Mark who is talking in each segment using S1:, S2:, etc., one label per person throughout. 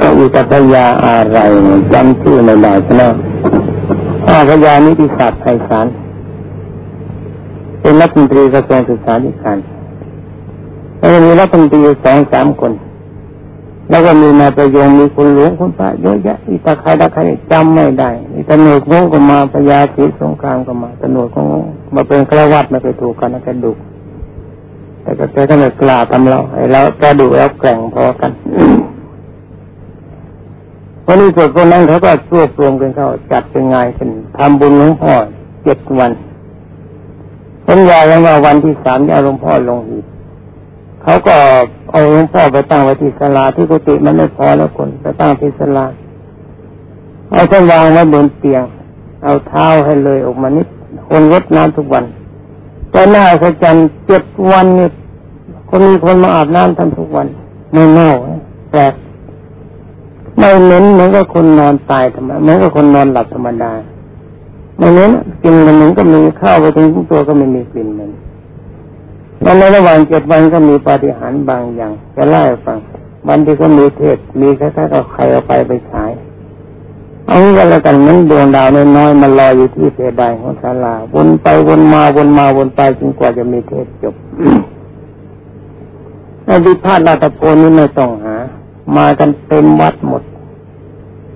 S1: ก็อุตยาอะไรจำชื่อไม่ได้ใช่ไหมอาพยานิติศาสตร์ไพศาลเป็นรัฐมนตรีกระทรวงศึกษาธิการแล้วมีรัฐมนตรีสองสามคน แล้วก็มีนายประยงมีคุณหลวงคุณพระเยอะแยะอีตาใครตาใครจำไม่ได้อีตาหนวดงงก็มาพญาศรีสงครามก็มาตาหนวดก็งมาเป็นฆราวาสไม่เคยถูกกันนะแกแต่ก็แกก็ไม่กล้าทำเราไอ้แล้วแกดุแล้วแกร่งพอกัน วันนี้ส่วนคนนั้นเขาก็รวบรวมกันเข้าจัดเป็นไงกันทำบุญหลวงพ่อเจ็ดวันสัญญากันว่าวันที่สามจะหลวงพ่อลงหีบเขาก็เอาหลวงพ่อไปตั้งไว้ที่ศาลาที่กุฏิมันไม่พอแล้วคนไปตั้งที่ศาลาเอาท่านวางไว้บนเตียง เอาเท้าให้เลยออกมานิดคนรดน้ำทุกวันแต่หน้าสัจันเจ็ดวันนี่คนมีคนมาอาบน้ำท่านทุกวันไม่เน่าแปลก ไม่เหม็นเหมือนกับคนนอนตายธรรมดาเหมือนกับคนนอนหลับธรรมดาไม่เหม็นกินมันหมือนก็มีข้าวไปถึงตัวก็ไม่มีกลิ่นเหม็นแล้วในระหว่างเจ็ดวันก็มีปาฏิหาริย์บางอย่างจะเล่าให้ฟังวันที่ก็มีเทศมีแคล้ายๆกับใครเอาไปไปฉายเอางี้ก็แล้วกันนั้นดวงดาวน้อยๆมันลอยอยู่ที่เพดานของศาลาวนไปวนมาวนมาวนไปจนกว่าจะมีเทศจบอดีตพาดราตะโกนนี้ไม่ต้องหา มากันเต็มวัดหมด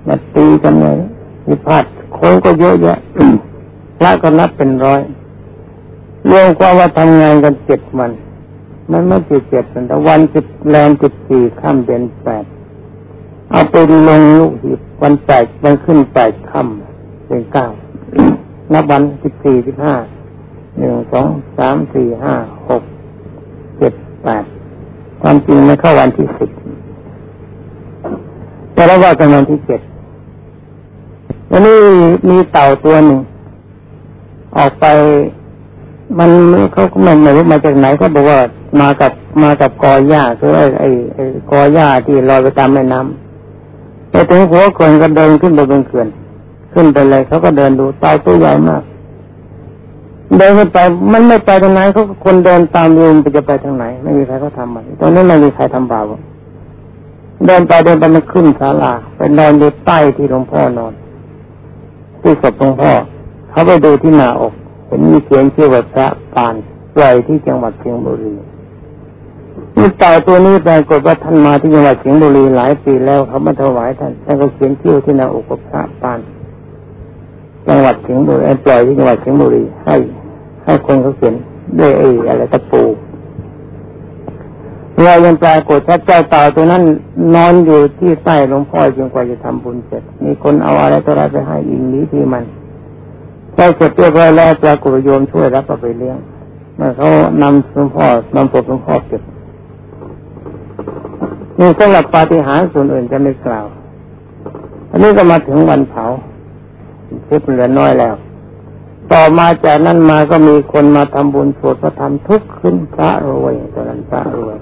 S1: มาตีกันเลยมีพาดโค้งก็เยอะแยะพระก็นับเป็นร้อยเรวมความว่าทำงานกันเจ็ดวัน มันไม่จิตเจ็ดแต่วันจิตแรงจิตสี่ข้ามเดือนแปดเอาไปลงลูกหีบวันแปดมันขึ้นแปดค่ำเป็นเก้านับวันสิบสี่สิบห้าหนึ่งสองสามสี่ห้าหกเจ็ดแปดความจริงมันเข้าวันที่สิบ แต่เราว่ากันวันที่เจ็ดวันนี้มีเต่าตัวหนึ่ง ออกไป มันเขาก็ไม่รู้มาจากไหนก็บอกว่ามากับมากับกอหญ้าคือไอ้ไอ้ไอ้กอหญ้าที่ลอยไปตามแม่น้ำไปถึงหัวเขื่อนก็เดินขึ้นไปบนเขื่อนขึ้นไปเลยเขาก็เดินดูเต่าตัวใหญ่มากเดินขึ้นไปมันไม่ไปทางไหนเขาคนเดินตามยูมไปจะไปทางไหน ไม่มีใครเขาทำมันตอนนี้ไม่มีใครทำบาป เดินไปเดินไปมันขึ้นศาลาไปนอนอยู่ใต้ที่หลวงพ่อนอนที่ศพหลวงพ่อ เขาไปดูที่หน้าอกเห็นมีเขียนชื่อว่าพระปานปล่อยที่จังหวัดเชียงบุรีนี่ต่าตัวนี้ปรากฏว่าท่านมาที่จังหวัดเชียงบุรีหลายปีแล้วเขามาถวายท่านท่านก็เขียนชื่อที่หน้าอกกับพระปานจังหวัดเชียงบุรีปล่อยที่จังหวัดเชียงบุรีให้ให้คนเขาเขียนด้วยไอ้อะไรตะปู รายังปรากฏพระเจ้าตาตัวนั้นนอนอยู่ที่ใต้หลวงพ่อจนกว่าจะทำบุญเสร็จ มีคนเอาอะไรตัวอะไรไปให้อิงนี้ที่มันพอเสร็จเรียบร้อยแล้วปรากฏโยมช่วยรับเอาไปเลี้ยงเมื่อเขานำหลวงพ่อนำศพหลวงพ่อเก็บนี่สำหรับปาฏิหาริย์ส่วนอื่นจะไม่กล่าว อันนี้ก็มาถึงวันเผาคลิปเหลือน้อยแล้ว ต่อมาจากนั้นมาก็มีคนมาทำบุญสวดพระธรรมทุกขึ้นพระรวยตอนนั้นพระรวย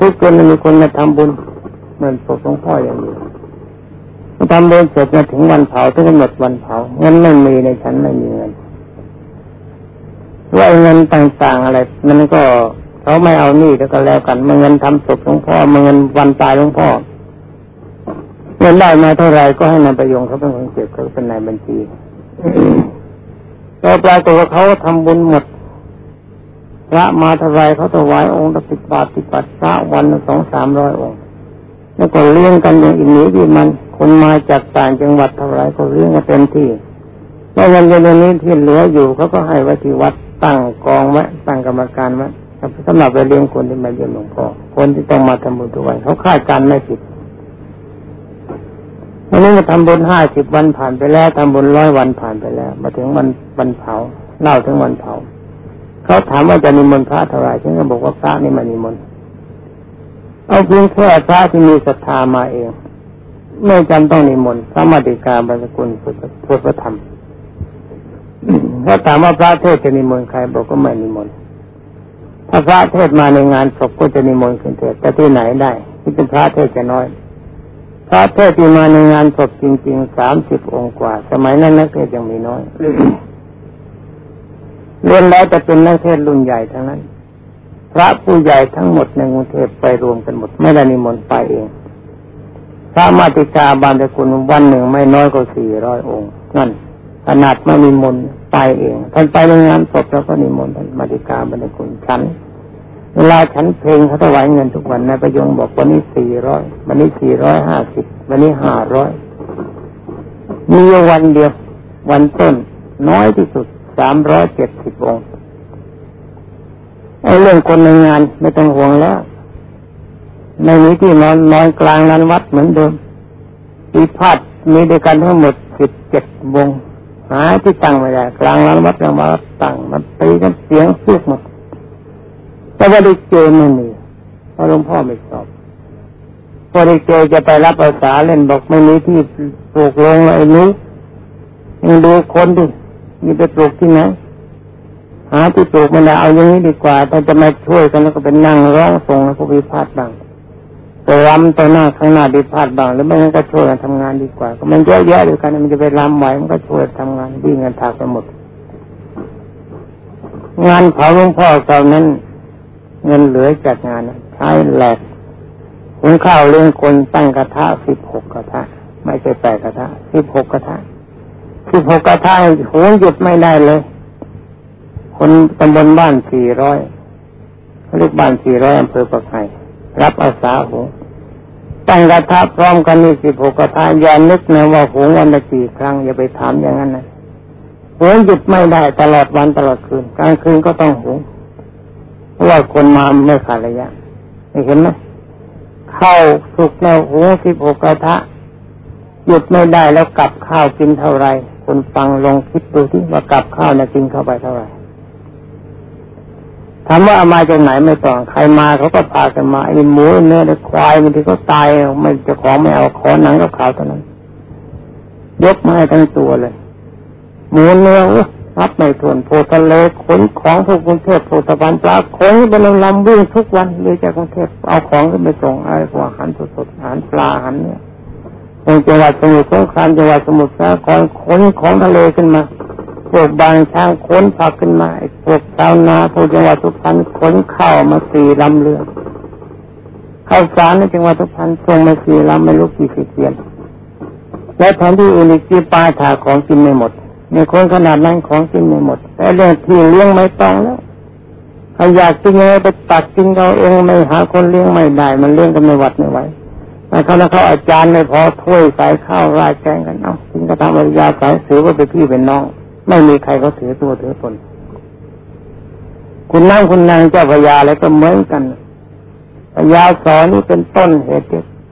S1: ทุกคนมีคนมาทำบุญเหมือนศพหลวงพ่ออย่างนี้ทำบุญเสร็จมาถึงวันเผาถึงกำหนดวันเผาเงินไม่มีในฉันไม่มีเงินว่าเงินต่างๆอะไร มันก็เขาไม่เอานี่แล้วก็แล้วกันเงินทำศพหลวงพ่อเงินวันตายหลวงพ่อเงินได้มาเท่าไรก็ให้นายประยงเขาเป็นคนเก็บเขาเป็นนายบัญชีต่อปลายตัวเขาทำบุญหมดพระมาถวายเขาถวายองค์ละ บบาทสิบบาทพระวันสองสามร้อยองค์แล้วก็เลี้ยงกันอย่างอินนี้ที่มันคนมาจากต่างจังหวัดถวายเขาเลี้ยงกันเต็มที่แล้ววันเย็นนี้ที่เหลืออยู่เขาก็ให้ไว้ที่วัดตั้งกองไว้ตั้งกรรมการไว้สำหรับไปเลี้ยงคนที่มาเยี่ยมหลวงพ่อคนที่ต้องมาทำบุญทุกวันเขาคาดการไม่ผิดวันนี้มาทำบุญห้าสิบวันผ่านไปแล้วทำบุญร้อยวันผ่านไปแล้ว มาถึงวันวันเผาเล่าถึงวันเผา เขาถามว่าจะนิมนต์พระเท่าไรฉันก็บอกว่าพระนี่มันนิมนต์เอาเพียงแค่พระที่มีศรัทธามาเอง ไม่จำต้องนิมนต์พระมาติกาบรรกุลพุทธธรรมถ้าถามว่าพระเทศจะนิมนต์ใครบอกก็ไม่นิมนต์ถ้าพระเทศมาในงานศพก็จะนิมนต์ขึ้นเทศแต่ที่ไหนได้ ที่เป็นพระเทศจะน้อย พระเทศที่มาในงานศพจริงๆสามสิบองค์กว่า สมัยนั้นนักเทศยังมีน้อย เรียนแล้วจะเป็นนักเทศรุ่นใหญ่ทั้งนั้น พระผู้ใหญ่ทั้งหมดในกรุงเทพไปรวมกันหมด ไม่ได้นิมนต์ไปเอง พระมาติกาบานตะคุณวันหนึ่งไม่น้อยกว่าสี่ร้อยองค์ นั่นขนาดไม่มีมนต์ไปเองท่านไปในงานศพแล้วก็นิมนต์ท่านมาติกาบานตะคุณฉันเวลาฉันเพลงเขาถวายเงินทุกวันนายประยงบอกวันนี้สี่ร้อยวันนี้สี่ร้อยห้าสิบวันนี้ห้าร้อยมีวันเดียววันต้นน้อยที่สุด สามร้อยเจ็ดสิบองค์ไอ้เรื่องคนในงานไม่ต้องห่วงแล้ว ในนี้ที่นอนนอนกลางลานวัดเหมือนเดิมปีพาดมีด้วยกันทั้งหมดสิบเจ็ดวงหาที่ตั้งไม่ได้กลางลานวัดกลางวัดตั้งมันตีกันเสียงเสียกหมดแต่ว่าได้เจอไม่มีเพราะหลวงพ่อไม่สอบพอได้เจอจะไปรับภาษาเล่นบอกไม่มีที่ปลูกลงไอ้นู้ยังดูคนดิ มีไปปลูกที่ไหนหาที่ปลูกมันเอาอย่างนี้ดีกว่าถ้าจะมาช่วยกันแล้วก็เป็นนั่งร้องส่งแล้วก็วิพาทบ้างไปรำต่อหน้าข้างหน้าดีพาดบ้างหรือไม่งั้นก็ช่วยกันทำงานดีกว่า ก็มันเยอะแยะด้วยกันมันจะไปรำไหวมันก็ช่วยทำงานวิ่งกันถากไปหมด งานเผาหลวงพ่อตอนนั้น เงินเหลือจากงานใช้แหลกหุงข้าวเลี้ยงคนตั้งกระทะสิบหกกระทะไม่ใช่แปดกระทะสิบหกกระทะ สิบหกกระทะหุงหยุดไม่ได้เลย คนตำบลบ้านสี่ร้อยเรียกบ้านสี่ร้อยอำเภอปักไห่รับอาสาหุงตั้งกระทะพร้อมกันนี่สิบหกกระทะอย่านึกนะว่าหุงวันละกี่ครั้งอย่าไปถามอย่างนั้นนะหุงหยุดไม่ได้ตลอดวันตลอดคืนกลางคืนก็ต้องหุงเพราะว่าคนมาไม่ขาดระยะเห็นไหมข้าวสุกในหุงสิบหกกระทะหยุดไม่ได้แล้วกลับข้าวกินเท่าไร คนฟังลองคิดดูที่ว่ากลับข้าวนะกินเข้าไปเท่าไหร่ถามว่าเอามาจากไหนไม่ต้องใครมาเขาก็พากันมาไอ้หมูเนื้อไอ้ควายมันที่เขาตายไม่จะของไม่เอาขอหนังกับขาวเท่านั้น ยกมาให้ทั้งตัวเลย หมูเนื้อรับไม่ทวนโพทะเลขนของพวกกรุงเทพโพธบันปลาขนเป็นลำวิ่งทุกวันเลยจากกรุงเทพเอาของขึ้นไปส่งอะไรพวกอาหารสดๆอาหารปลาอาหารเนี่ย จังหวัดสมุทรสงครามจังหวัดสมุทรสาครขนของทะเลขึ้นมาพวกบางช้างขนผักขึ้นมาพวกชาวนาพวกจังหวัดสุพรรณขนข้าวมาสี่ลำเรือข้าวสารในจังหวัดสุพรรณส่งมาสี่ลำไม่รู้กี่สิบเยนและแทนที่อื่นอีกที่ปลาถาของกินไม่หมดในคนขนาดนั้นของกินไม่หมดแต่เรื่องที่เลี้ยงไม่ต้องแล้วถ้าอยากกินยังไงไปตัดกินเราเองไม่หาคนเลี้ยงไม่ได้ มันเลี้ยงกันไม่หวัดไม่ไหว แต่เขาแล้วเขาอาจารย์ไม่พอถ้วยใส่ข้าวราดแกงกันเอากินก็ทำอริยาสายสือว่าเป็นพี่เป็นน้อง ไม่มีใครเขาถือตัวถือตนคุณนั่งคุณนางเจ้าพญาอะไรก็เหมือนกันพญาสอนนี่เป็นต้นเหตุ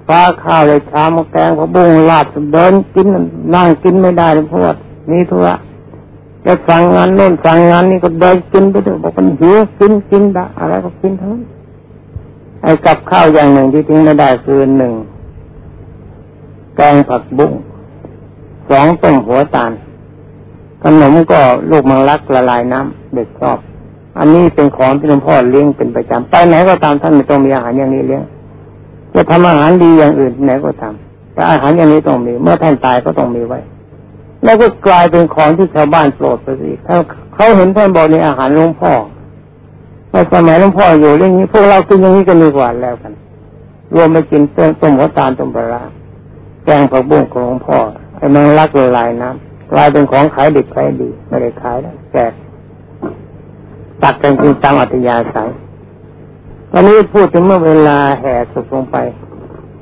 S1: ฟ้าข้าวเลยชามแกงพะบุ้งลาดเดินกินนั่งกินไม่ได้เลยเพราะว่านี่ทุระจะสั่งงานโน่นสั่งงานนี่ก็เดินกินไปด้วยบอกมันหิวกินกินไดะอะไรก็กินทั้งนั้น ไอ้กับข้าวอย่างหนึ่งที่ทิ้งไม่ได้คือหนึ่งแกงผักบุ้งสองต้มหัวตาลขนมก็ลูกมังลักละลายน้ำเด็กชอบ อันนี้เป็นของที่หลวงพ่อเลี้ยงเป็นประจำไปไหนก็ตามท่านไม่ต้องมีอาหารอย่างนี้เลี้ยงจะทำอาหารดีอย่างอื่นไหนก็ทำแต่อาหารอย่างนี้ต้องมี เมื่อท่านตายก็ต้องมีไว้ แล้วก็กลายเป็นของที่ชาวบ้านโปรดไปสิเขาเขาเห็นท่านบอกในอาหารหลวงพ่อ ในสมัยหลวงพ่ออยู่เรื่องนี้พวกเรากินอย่างนี้กันดีกว่าแล้วกัน รวมไปกินต้มต้มหัวตาลต้มปลาแกงผักบุ้งของหลวงพ่อไอ้แมงลักละลายน้ำกลายเป็นของขายดิบขายดีไม่ได้ขายแล้วแจกตักกันกินตามอัตยาศัยตอนนี้พูดถึงเมื่อเวลาแห่ศพลงไป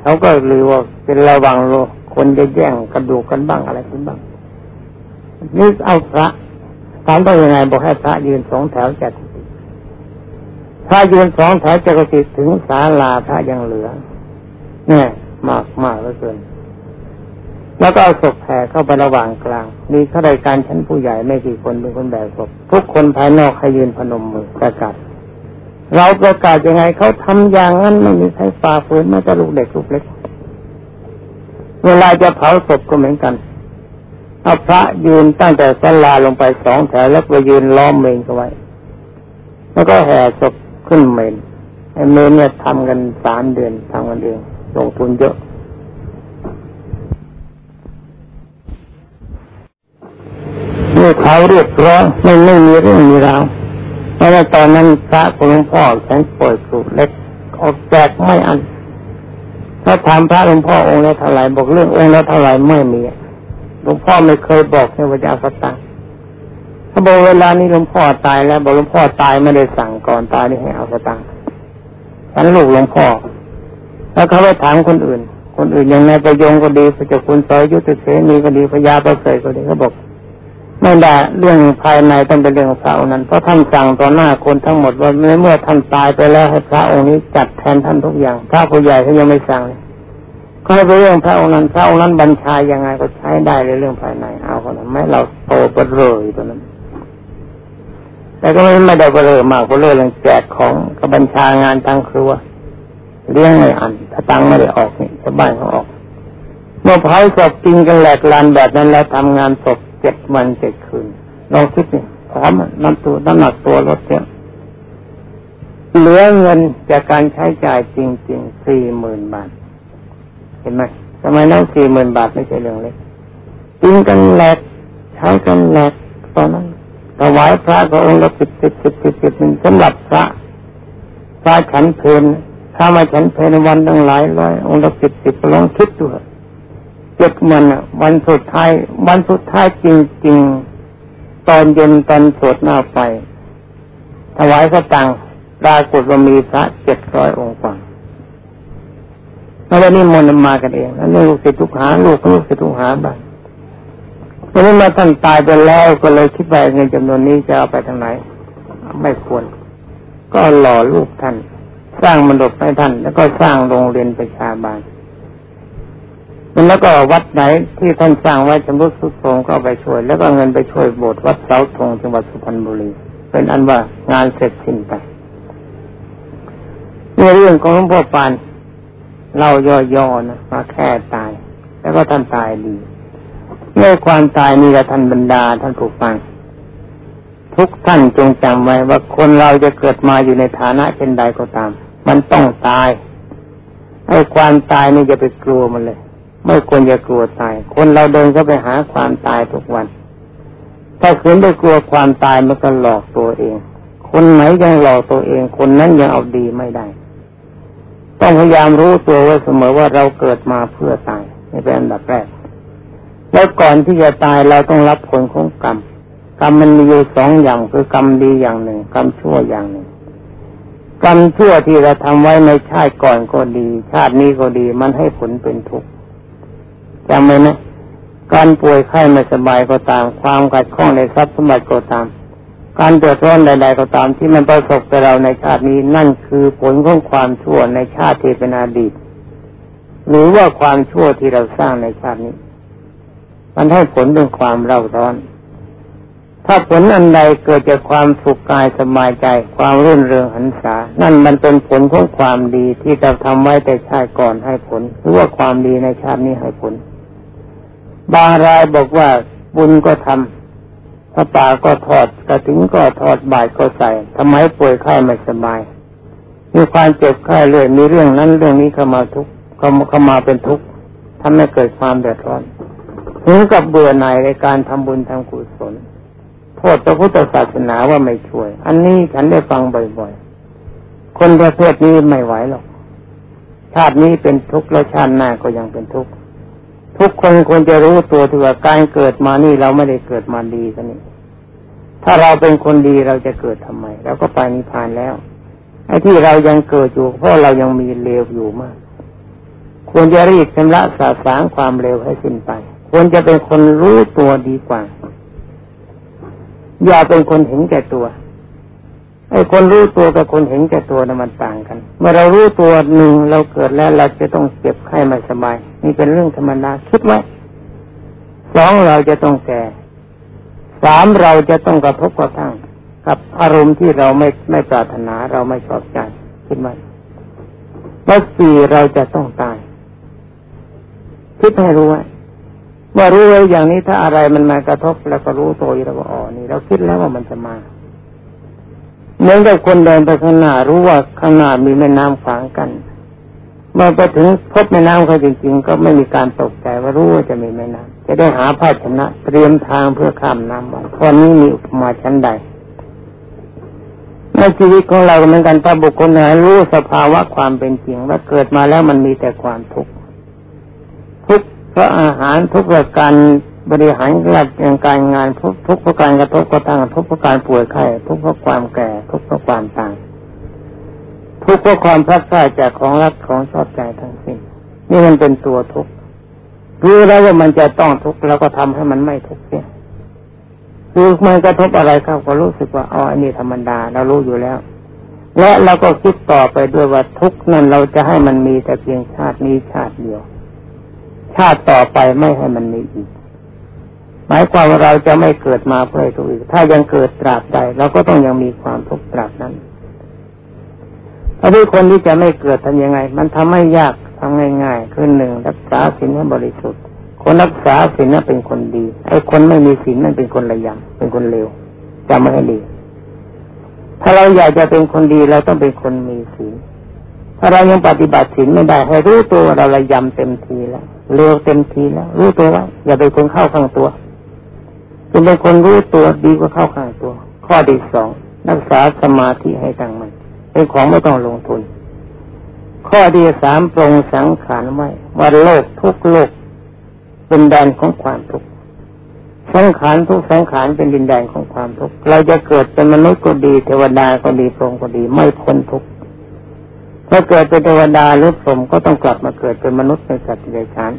S1: เขาก็ลือว่าเป็นระวังโลคนจะแย่งกระดูกกันบ้างอะไรกันบ้างนี่เอาพระถามต้องยังไงบอกให้พระยืนสองแถวแจัดพ ระยืนสองแถวจะกระติถึงศาลาพระยังเหลือ เนี่ย มากมากเหลือเกิน แล้วก็เอาศพแผ่เข้าไประหว่างกลาง มีข้าราชการชั้นผู้ใหญ่ไม่กี่คนเป็นคนแบกศพทุกคนภายนอกให้ยืนพนมมือประกาศเราประกาศยังไงเขาทำอย่างนั้นไม่มีใครฝ่าฝืนแม้แต่ลูกเด็กลูกเล็ก เวลาจะเผาศพก็เหมือนกันเอาพระยืนตั้งแต่สลาลงไปสองแถวแล้วไปยืนล้อมเมนกันไว้ แล้วก็แห่ศพ ขึ้นเมนไอเมนเนี่ยทำกันสามเดือนทำกันเองลงทุนเยอะ เมื่อเขาเรียบร้อยไม่ไม่มีเรื่องมีราวเพราะว่าตอนนั้นพระของหลวงพ่อฉันป่วยกรุเล็กออกแจกไม่อันถ้าถามพระหลวงพ่อองค์ละเท่าไหร่บอกเรื่ององค์ละเท่าไหร่ไม่มีหลวงพ่อไม่เคยบอกในวิญญาณสตัง เขาบอกเวลานี้หลวงพ่อตายแล้วบอกหลวงพ่อตายไม่ได้สั่งก่อนตายนี่ให้เอาสตังค์ฉันลูกหลวงพ่อ แล้วเขาไปถามคนอื่น คนอื่นอย่างนายประยงก็ดีพระเจ้าคุณสอยยุทธเสนีก็ดีพญาประเสริฐก็ดีเขาบอกไม่ได้เรื่องภายในต้องเป็นเรื่องของพระองค์นั้นเพราะท่านสั่งต่อหน้าคนทั้งหมดว่าเมื่อท่านตายไปแล้วให้พระองค์นี้จัดแทนท่านทุกอย่างพระผู้ใหญ่เขายังไม่สั่งเลยก็ให้ไปเรื่องพระองค์นั้นพระองค์นั้นบัญชายังไงก็ใช้ได้ในเรื่องภายในเอาคนนั้นไม่เราโตไปเลยตัวนั้น แต่ก็ไม่ไม่ได้ไปเลยมากไปเลยเรื่องแจกของกับบัญชางานทางครัวเลี้ยงไม่อันถ้าตังไม่ได้ออกนี่ชาวบ้านเขาออก เมื่อเผาศพกินกันแหลกลานแบบนั้นแล้วทำงานศพเจ็ดวันเจ็ดคืนลองคิดนี่พร้อมน้ำตัวน้ำหนักตัวลดเยอะเหลือเงินจากการใช้จ่ายจริงๆสี่หมื่นบาท เห็นไหมทำไมนั่งสี่หมื่นบาทไม่ใช่เรื่องเล็กกินกันแหลกใช้กันแหลกตอนนั้น ถวายพระก็องค์ละสิบสิบสิบสิบสิบหนึ่งสำหรับพระพระฉันเพลถ้ามาฉันเพลในวันตั้งหลายร้อยองค์ละสิบสิบลองคิดดูเจ็ดมันวันสุดท้าย วันสุดท้ายจริงๆ ตอนเย็นตอนสวดหน้าไฟถวายพระตังปรากฏว่ามีพระเจ็ดร้อยองค์กว่าแล้วนี่มนต์มากันเอง แล้วลูกศิษย์ทุกหาลูกลูกศิษย์ทุกหาบ้าง เพราะนั้นมาท่านตายไปแล้วก็เลยคิดไปเงินจำนวนนี้จะเอาไปทางไหน ไม่ควร ก็หล่อลูกท่าน สร้างมณฑปให้ท่าน แล้วก็สร้างโรงเรียนประชาบาลแล้วก็วัดไหนที่ท่านสร้างไว้ชำรุดสุดโทรมก็ไปช่วย แล้วก็เงินไปช่วยโบสถ์วัดเสาธงจังหวัดสุพรรณบุรี เป็นอันว่างานเสร็จสิ้นไปในเรื่องของหลวงพ่อปานเล่าย่อๆนะมาแค่ตาย แล้วก็ท่านตายดี เมื่อความตายมีกับท่านบรรดาท่านผู้ฟัง ทุกท่านจงจำไว้ว่าคนเราจะเกิดมาอยู่ในฐานะเช่นใดก็ตาม มันต้องตายไอ้ความตายนี่จะไปกลัวมันเลย ไม่ควรจะกลัวตาย คนเราเดินเข้าไปหาความตายทุกวัน ถ้าคืนไปกลัวความตายมันก็หลอกตัวเอง คนไหนยังหลอกตัวเอง คนนั้นยังเอาดีไม่ได้ต้องพยายามรู้ตัวไว้เสมอว่าเราเกิดมาเพื่อตายนี่เป็นอันดับแรก แล้วก่อนที่จะตายเราต้องรับผลของกรรมกรรมมันมีอยู่สองอย่างคือกรรมดีอย่างหนึ่ง กรรมชั่วอย่างหนึ่ง กรรมชั่วที่เราทำไว้ในชาติก่อนก็ดี ชาตินี้ก็ดีมันให้ผลเป็นทุกข์จำไว้นะการป่วยไข้ไม่สบายก็ตาม ความขัดข้องในทรัพย์สมบัติก็ตาม การเดือดร้อนใด ๆ ก็ตามที่มันประสบกับเราในชาตินี้นั่นคือผลของความชั่วในชาติที่เป็นอดีต หรือว่าความชั่วที่เราสร้างในชาตินี้ มันให้ผลเป็นความเร่าร้อน ถ้าผลอันใดเกิดจากความสุขกายสบายใจ ความรื่นเริงหันษา นั่นมันเป็นผลของความดีที่เราทำไว้แต่ชาติก่อนให้ผล หรือว่าความดีในชาตินี้ให้ผล บางรายบอกว่าบุญก็ทำพระป่าก็ทอดกระถิ่นก็ทอดบาตรก็ใส่ทำไมป่วยไข้ไม่สบาย มีความเจ็บไข้เลยมีเรื่องนั้นเรื่องนี้เข้ามาทุกเข้ามาเข้ามาเป็นทุกข์ทำให้เกิดความเดือดร้อน ถึงกับเบื่อหน่ายในการทำบุญทำกุศลโทษพระพุทธศาสนาว่าไม่ช่วย อันนี้ฉันได้ฟังบ่อยๆ คนประเภทนี้ไม่ไหวหรอก ชาตินี้เป็นทุกข์แล้วชาติหน้าก็ยังเป็นทุกข์ ทุกคนควรจะรู้ตัวถือว่าการเกิดมานี่เราไม่ได้เกิดมาดีกันนี่ถ้าเราเป็นคนดีเราจะเกิดทำไมเราก็ไปนิพพานแล้วไอ้ที่เรายังเกิดอยู่เพราะเรายังมีเลวอยู่มาก ควรจะรีบชำระสาสางความเลวให้สิ้นไป ควรจะเป็นคนรู้ตัวดีกว่า อย่าเป็นคนเห็นแก่ตัวไอ้คนรู้ตัวกับคนเห็นแก่ตัวนะมันต่างกัน เมื่อเรารู้ตัวหนึ่งเราเกิดแล้วเราจะต้องเจ็บไข้ไม่สบายนี่เป็นเรื่องธรรมดาคิดไว้สองเราจะต้องแก่สามเราจะต้องกระทบกระทั่งกับอารมณ์ที่เราไม่ไม่ปรารถนาเราไม่ชอบใจคิดไว้แล้วสี่เราจะต้องตายคิดให้รู้ไว้ ว่ารู้ไว้อย่างนี้ถ้าอะไรมันมากระทบแล้วก็รู้ตัวอยู่แล้วว่าอ๋อนี่ เราคิดแล้วว่ามันจะมาเหมือนกับคนเดินไปข้างหน้ารู้ว่าข้างหน้ามีแม่น้ำขวางกัน เมื่อไปถึงพบแม่น้ำเขาจริงๆ ก็ไม่มีการตกใจว่ารู้ว่าจะมีแม่น้ำจะได้หาภาชนะเตรียมทางเพื่อข้ามน้ำไว้ข้อนี้มีอุปมาชั้นใดในชีวิตของเราเหมือนกันถ้าบุคคลไหนรู้สภาวะความเป็นจริงว่าเกิดมาแล้วมันมีแต่ความทุกข์ เพราะอาหารทุกข์เพระการบริหารราชการงานทุกทุกเพระการกระทบกระทั่งทุกเพระการป่วยไข้ทุกเพราะความแก่ ทุกเพราะความตายทุกเพราะความพลาดพลาดจากของรักของชอบใจทั้งสิ้นนี่มันเป็นตัวทุกข์รู้แล้วว่ามันจะต้องทุกข์แล้วก็ทำให้มันไม่ทุกข์เสียคือมันกระทบอะไรเข้าก็รู้สึกว่าอ๋ออันนี้ธรรมดาเรารู้อยู่แล้ว และเราก็คิดต่อไปด้วยว่าทุกนั้นเราจะให้มันมีแต่เพียงชาตินี้ชาติเดียว ชาติต่อไปไม่ให้มันมีอีก หมายความว่าเราจะไม่เกิดมาเพื่อทุกข์อีก ถ้ายังเกิดตราบใดเราก็ต้องยังมีความทุกข์ตราบนั้นถ้าที่คนที่จะไม่เกิดทำยังไง มันทำให้ยากทำง่ายๆคือหนึ่งรักษาศีลให้บริสุทธิ์ คนรักษาศีลนั้นเป็นคนดี ไอ้คนไม่มีศีลนั่นเป็นคนระยำเป็นคนเลวจำไม่ให้ดี ถ้าเราอยากจะเป็นคนดีเราต้องเป็นคนมีศีลถ้าเรายังปฏิบัติศีลไม่ได้ให้รู้ตัวเราระยำเต็มทีแล้ว เลวเต็มทีแล้ว รู้ตัวว่าอย่าไปคนเข้าข้างตัวจะเป็นคนรู้ตัวดีกว่าเข้าข้างตัว ข้อที่สองรักษาสมาธิให้ตั้งมันเป็นของไม่ต้องลงทุน ข้อที่สามปรงสังขารไว้ว่าโลกทุกโลก เป็นแดนของความทุกข์สังขารทุกสังขารเป็นดินแดนของความทุกข์เราจะเกิดเป็นมนุษย์ก็ดีเทวดาก็ดีพรหมก็ดีไม่พ้นทุกข์ ถ้าเกิดเป็นเทวดาหรือพรหมก็ต้องกลับมาเกิดเป็นมนุษย์ในสัตว์เดรัจฉาน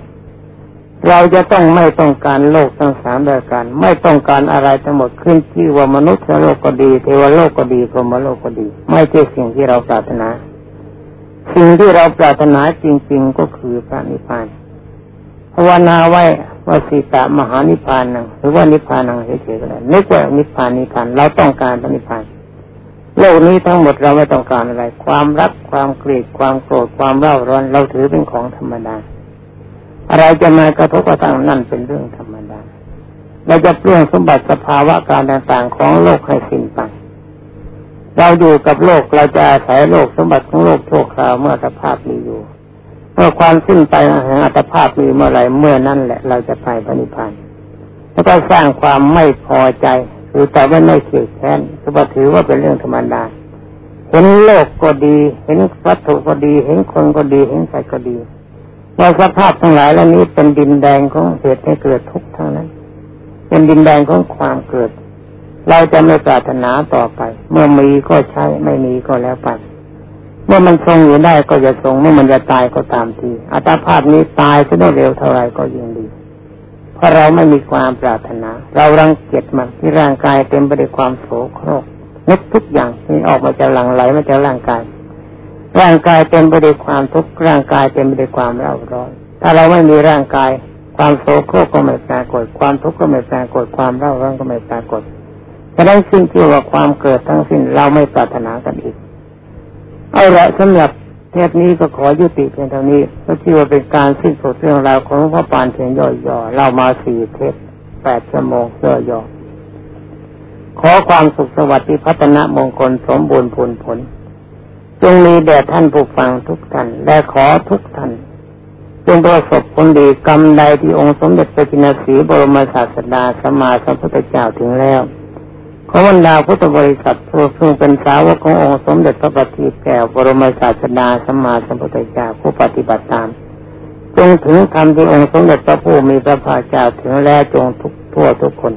S1: เราจะต้องไม่ต้องการโลกทั้งสามรายการไม่ต้องการอะไรทั้งหมดขึ้นที่ว่ามนุษย์โลกก็ดี เทวโลกก็ดีพรหมโลกก็ดี ไม่ใช่สิ่งที่เราปรารถนา สิ่งที่เราปรารถนาจริง ๆ ก็คือพระนิพพานภาวนาไว้ว่าสีตามหานิพพานังหรือว่านิพพานังเฉยๆก็ได้นึกว่านิพพานนิพพานเราต้องการพระนิพพาน โลกนี้ทั้งหมดเราไม่ต้องการอะไร ความรักความเกลียดความโกรธความเร่าร้อน เราถือเป็นของธรรมดาอะไรจะมากระทบกระทั่งนั่นเป็นเรื่องธรรมดาเราจะเปลี่ยนสมบัติสภาวะการต่างๆของโลกให้สิ้นไปเราอยู่กับโลกเราจะอาศัยโลกสมบัติของโลกโชคคราวเมื่อสภาพมีอยู่เมื่อความสิ้นไปแห่งอัตภาพมีเมื่อไรเมื่อนั้นแหละเราจะไปพระนิพพานแล้วก็สร้างความไม่พอใจ หรือแต่ว่าไม่เกลียดแค้นก็ถือว่าเป็นเรื่องธรรมดาเห็นโลกก็ดี เห็นวัตถุก็ดี เห็นคนก็ดี เห็นสัตว์ก็ดีว่าสภาพทั้งหลายเหล่านี้เป็นดินแดงของเหตุให้เกิดทุกข์ทั้งนั้น เป็นดินแดงของความเกิด เราจะไม่ปรารถนาต่อไป เมื่อมีก็ใช้ไม่มีก็แล้วไปเมื่อมันทรงอยู่ได้ก็จะทรงเมื่อมันจะตายก็ตามทีอัตภาพนี้ตายจะได้เร็วเท่าไรก็ยิ่งดี ราะเราไม่มีความปรารถนา เรารังเกียจมันที่ร่างกายเต็มไปด้วยความโศกโครกนึกทุกอย่างที่ออกมาจากหลังไหลมาจากร่างกาย ร่างกายเต็มไปด้วยความทุกข์ร่างกายเต็มไปด้วยความเร่าร้อน ถ้าเราไม่มีร่างกาย ความโศกโครกก็ไม่ปรากฏ ความทุกข์ก็ไม่ปรากฏความเร่าร้อนก็ไม่ปรากฏฉะนั้นสิ่งที่ว่าความเกิดทั้งสิ้นเราไม่ปรารถนากันอีกเอาละสำหรับ เทปนี้ก็ขอยุติเพียงเท่านี้ก็ชื่อว่าเป็นการสิ้นสุดเรื่องราวของพระปานเพียงย่อๆเรามาสี่เทปแปดชั่วโมงย่อๆขอความสุขสวัสดิ์พัฒนามงคลสมบูรณ์ผลผล จงมีแด่ท่านผู้ฟังทุกท่าน และขอทุกท่านจงประสบผลดีกรรมใดที่องค์สมเด็จพระจินสีบรมศาสดาสมมาสัมพุทธเจ้าถึงแล้ว ขอบรรดาพุทธบริษัทผู้ซึ่งเป็นสาวกขององค์สมเด็จพระบัณฑิตแก้วบรมศาสดาสมมาสัมพุทธเจ้าผู้ปฏิบัติตาม จงถึงธรรมที่องค์สมเด็จพระผู้มีพระภาคเจ้าถึงแล้วจงทุกทั่วทุกคน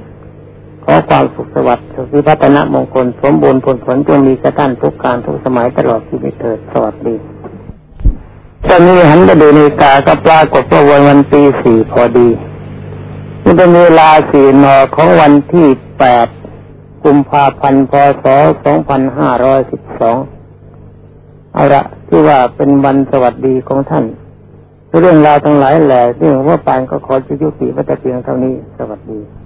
S1: ขอความสุขสวัสดิ์สุขพัฒนมงคลสมบูรณ์ผลผลจงมีกระตั้นทุกการทุกสมัยตลอดชีวิตเถิดสวัสดีตอนนี้หันไปดูนาฬิกาก็ปรากฏว่าวันวันตีสี่พอดีนี่เป็นเวลาสี่นอของวันที่แปด กุมภาพันธ์พศ 2512 เอาละที่ว่าเป็นวันสวัสดีของท่าน เรื่องราวทั้งหลายแหล่เรื่องว่าปานก็ขอจะยุติวัตเพียงเท่านี้ สวัสดี